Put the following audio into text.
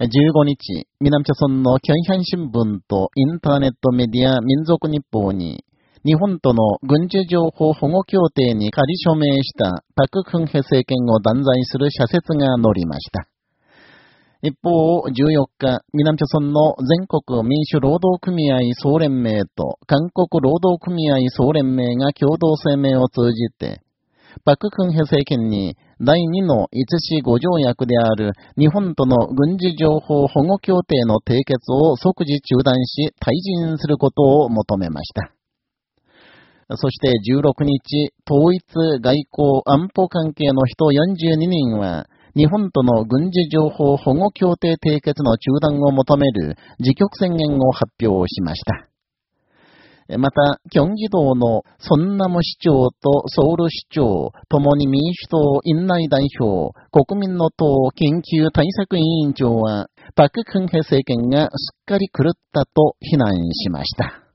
15日、南朝村のキョンヒャン新聞とインターネットメディア民族日報に、日本との軍事情報保護協定に仮署名したパク・クンヘ政権を断罪する社説が載りました。一方、14日、南朝村の全国民主労働組合総連盟と韓国労働組合総連盟が共同声明を通じて、パク・クンヘ政権に第2の五子五条約である日本との軍事情報保護協定の締結を即時中断し退陣することを求めました。そして16日、統一外交安保関係の人42人は、日本との軍事情報保護協定締結の中断を求める自局宣言を発表しました。また、キョンギ道のソンナム市長とソウル市長、共に民主党院内代表、国民の党研究対策委員長は、パク・クンヘ政権がすっかり狂ったと非難しました。